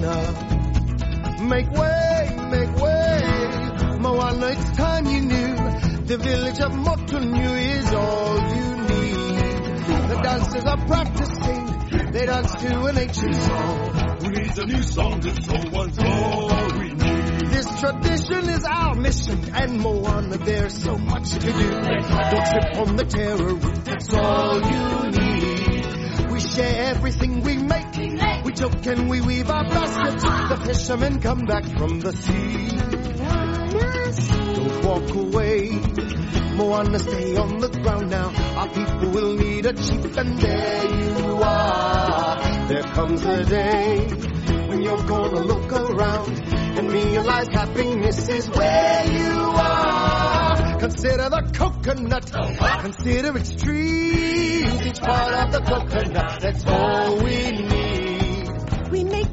Moana. Make way, make way, Moana, it's time you knew. The village of Motunui is all you need. The dancers are practicing, they dance to an ancient song. Who needs a new song to show one's glory? This tradition is our mission, and Moana, there's so much to do. Don't trip on the taro root, that's all you need. We share everything we make. We joke and we weave our baskets. The fishermen come back from the sea. Don't walk away. Moana, stay on the ground now. Our people will need a chief, and there you are. There comes a day when you're gonna look around and realize happiness is where you are. Consider the coconut, consider its trees, each part of the coconut, that's all we need. We make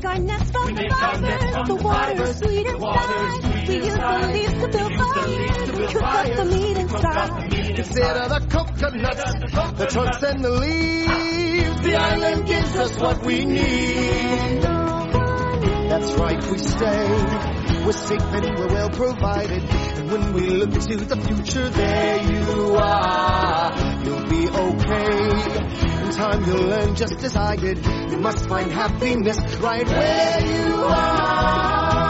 our nest from the fibers, the water is sweet inside. We use the leaves to build fires, and cook up the meat inside. Consider the coconuts, the trunks and the leaves. The island gives us what we need. That's right, we stay. We're safe and we're well provided. And when we look to the future, there you are. Time you'll learn just as I did. You must find happiness right where you are.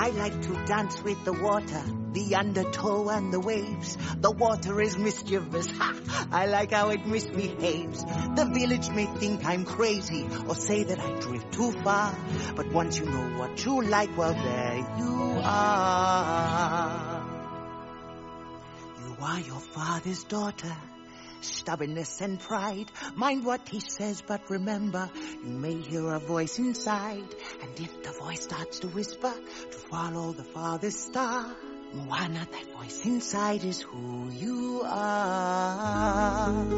I like to dance with the water, the undertow and the waves. The water is mischievous. Ha! I like how it misbehaves. The village may think I'm crazy or say that I drift too far. But once you know what you like, well, there you are. Are your father's daughter. Stubbornness and pride. Mind what he says, but remember, you may hear a voice inside. And if the voice starts to whisper, to follow the father's star. Moana, that voice inside is who you are.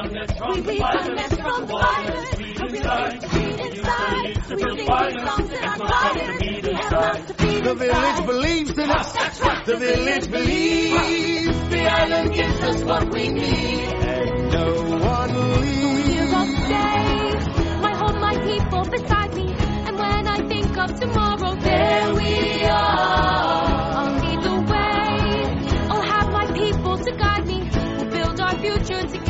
We the the and we We. We We The village believes in us. The village believes. The island gives us what we need. And no one Here leaves. I'll stay. My home, my people beside me. And when I think of tomorrow, there we are. I'll lead the way. I'll have my people to guide me. We'll build our future together.